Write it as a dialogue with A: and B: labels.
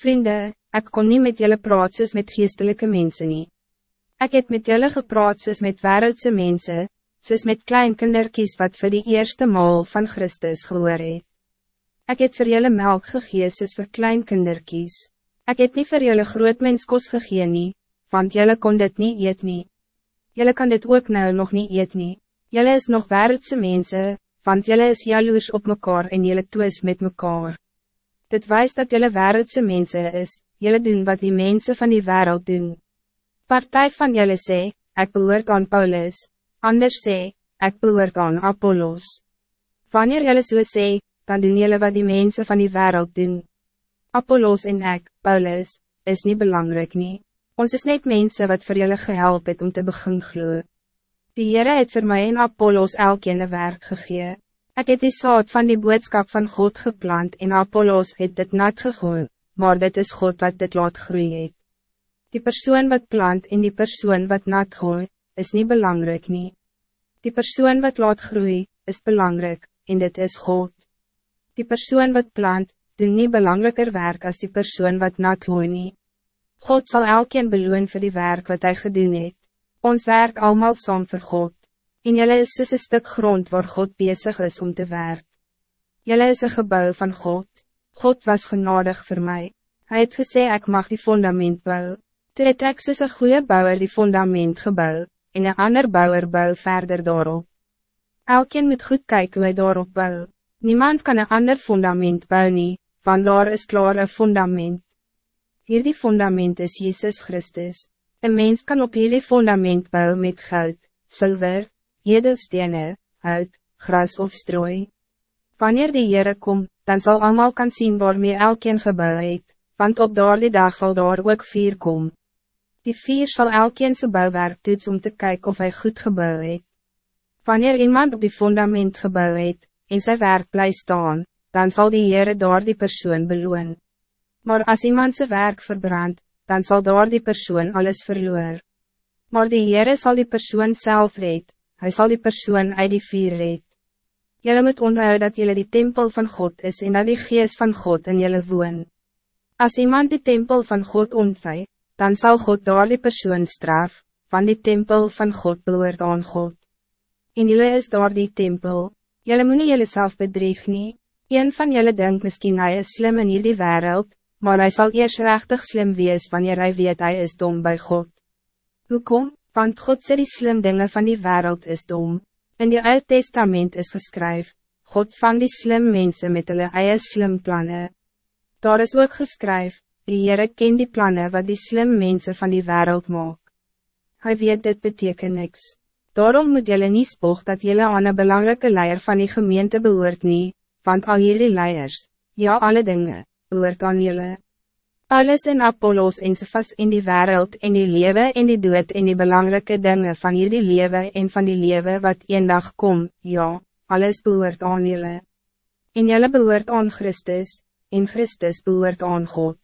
A: Vrienden, ik kon niet met jullie praat soos met geestelijke mensen niet. Ik heb met jullie gepraat soos met wereldse mensen, soos met kleinkinderkies wat voor die eerste maal van Christus gehoor het. Ik heb voor jullie melk gegee soos voor kleinkinderkies. Ik heb niet voor jullie groot menskos gegee nie, want jullie kon dit niet eet nie. Jullie kan dit ook nou nog niet eet nie. Jullie is nog wereldse mensen, want jullie is jaloers op mekaar en jullie twis met mekaar. Dit wijst dat jullie wereldse mensen is, jullie doen wat die mensen van die wereld doen. Partij van jullie sê, ik behoort aan Paulus, anders sê, ik behoort aan Apollos. Wanneer jullie so sê, dan doen jullie wat die mensen van die wereld doen. Apollos en ik, Paulus, is niet belangrijk nie. Ons is net mensen wat voor jullie gehelp het om te begin glo. Die Heere het voor mij en Apollos elkeen een werk gegee. Ik heb die saad van die boodschap van God geplant en Apollos het dit nat gegooid, maar dit is God wat dit laat groeien. Die persoon wat plant en die persoon wat nat gooi, is niet belangrijk nie. Die persoon wat laat groei, is belangrijk, en dit is God. Die persoon wat plant, doen niet belangrijker werk als die persoon wat nat gooi nie. God zal elkeen beloon voor die werk wat hij gedoen het. Ons werk allemaal saam voor God. En jelle is soos een stuk grond waar God bezig is om te werk. Jelle is een gebouw van God. God was genadig voor mij. Hij het gesê ik mag die fundament bouwen. Toe het ek soos een goeie bouwer die fundament gebouw, en een ander bouwer bouw verder daarop. Elkeen moet goed kijken hoe hy daarop bouw. Niemand kan een ander fundament bouwen, nie, want daar is klaar een fundament. Hierdie fundament is Jezus Christus. Een mens kan op hierdie fundament bouwen met goud, zilver, edelstenen, hout, gras of strooi. Wanneer die Heere kom, dan zal allemaal kan zien waarmee elkeen gebouw het, want op daardie dag zal daar ook vier kom. Die vier zal elkeen zijn bouwwerk toets om te kijken of hij goed gebouwd het. Wanneer iemand op die fundament gebouwd het, en zijn werk blijft staan, dan zal die Heere daar die persoon beloon. Maar als iemand zijn werk verbrandt, dan zal daar die persoon alles verloor. Maar die Heere zal die persoon zelf red, hij zal die persoon uit die vier red. Jullie moet onderhouden dat jullie die tempel van God is en dat die geest van God in jullie woon. Als iemand die tempel van God ontvijt, dan zal God daar die persoon straf, van die tempel van God behoort aan God. En jullie is daar die tempel, jullie moet nie jullie self bedreig nie, een van jullie denkt misschien hij is slim in jullie wereld, maar hij zal eerst rechtig slim wees wanneer hij weet hij is dom bij God. Hoekom? Want God sê die slim dingen van die wereld is dom. In die Oud Testament is geskryf, God vang die slim mensen met hulle eie slim plannen. Daar is ook geskryf, Die Heere ken die plannen wat die slim mensen van die wereld maak. Hij weet dit betekent niks. Daarom moet jullie niet spog dat jullie aan een belangrijke leier van die gemeente behoort niet, want al jullie leiers, ja alle dingen, behoort aan jullie. Paulus en Apollos en Cephas in die wereld en die lewe en die dood en die belangrijke dingen van jullie lewe en van die lewe wat een dag kom, ja, alles behoort aan jullie. En jullie behoort aan Christus, en Christus behoort aan God.